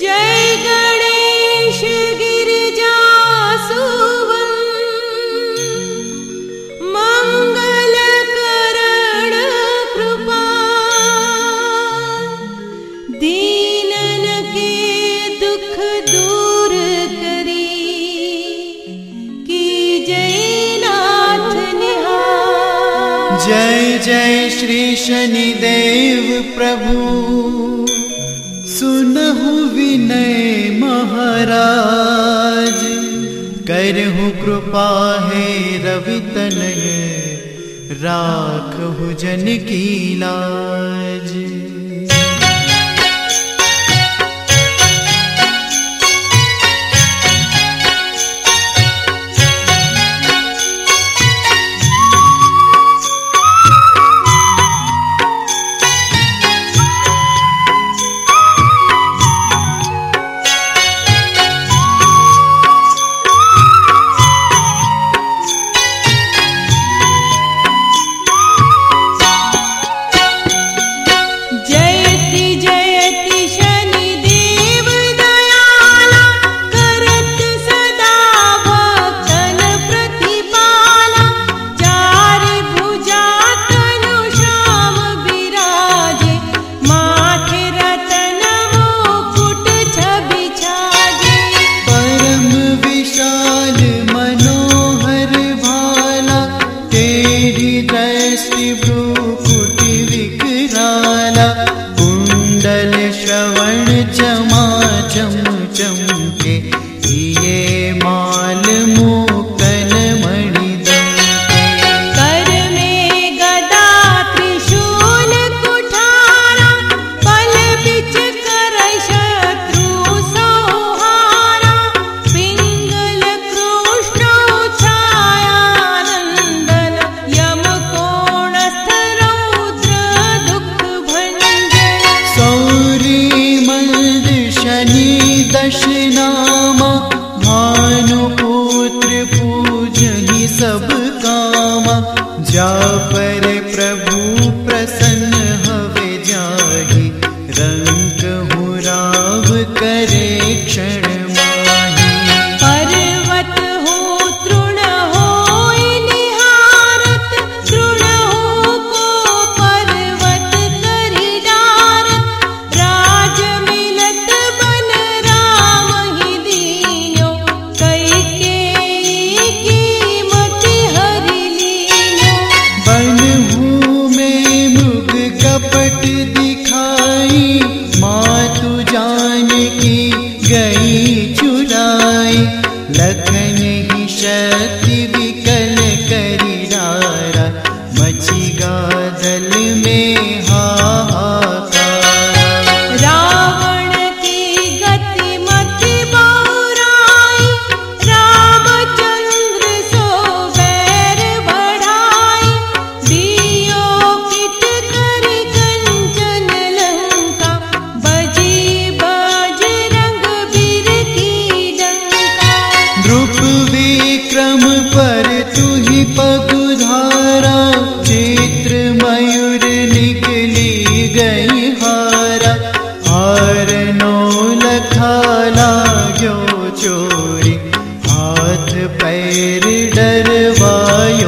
जय गणेश गिरिजाु मङ्गलकरण कृपा। दीनन के दुख दूर करि। जनाथनि जय जय श्री शनिदे प्रभु। सुन विनय महाराज। करहु कृपा है रवि तनय राख जन की लाज। तुझे भपुत्र पूजनी सप् काम। जापर लख द्रुप विक्रम पर तू ही पगुधारा चित्र मयूर निकली गई हारा। हार नो लखा जो चोरी, हाथ पैर डरवाई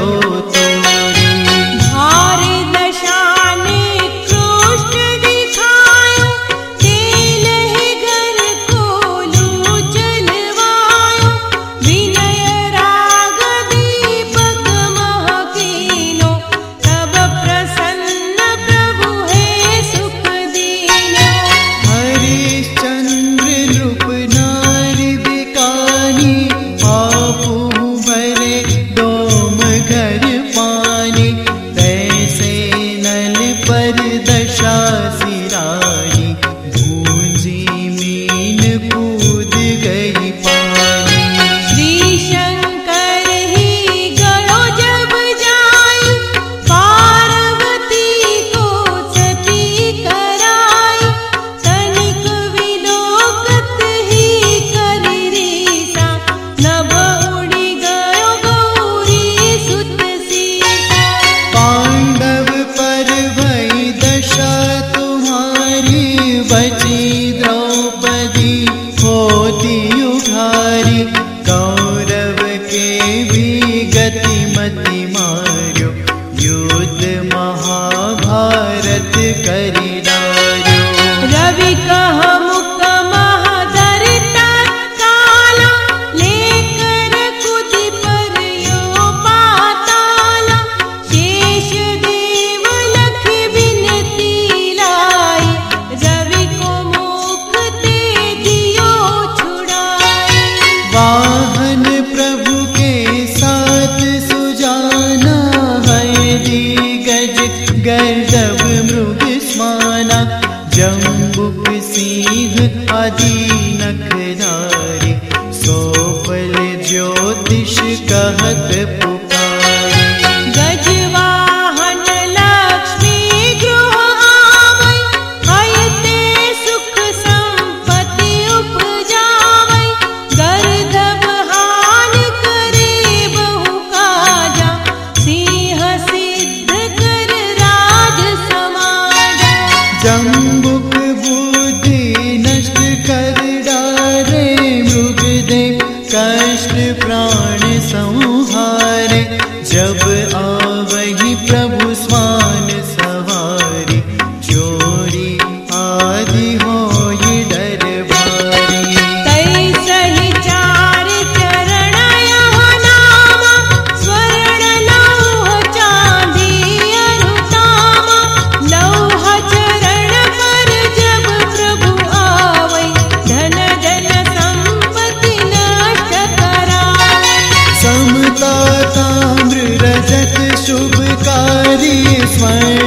गतिमति मो युद्ध महाभारत कर। दीनकोपल ज्योतिष कः आ मैं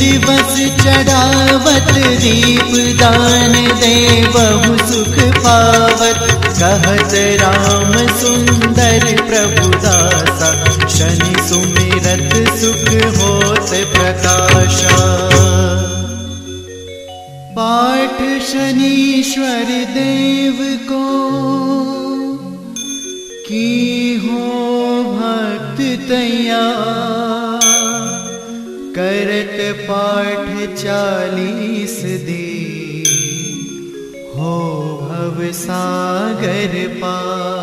दिवस चढ़ावत, दीप दान दे, बहु सुख पावत। कहत राम सुंदर प्रभु दासा, शनि सुमिरत सुख होत प्रकाश। पाठ शनीश्वर देव को, की हो भक्त तैयार। पाठ चालीस दी। हो भव सागर पा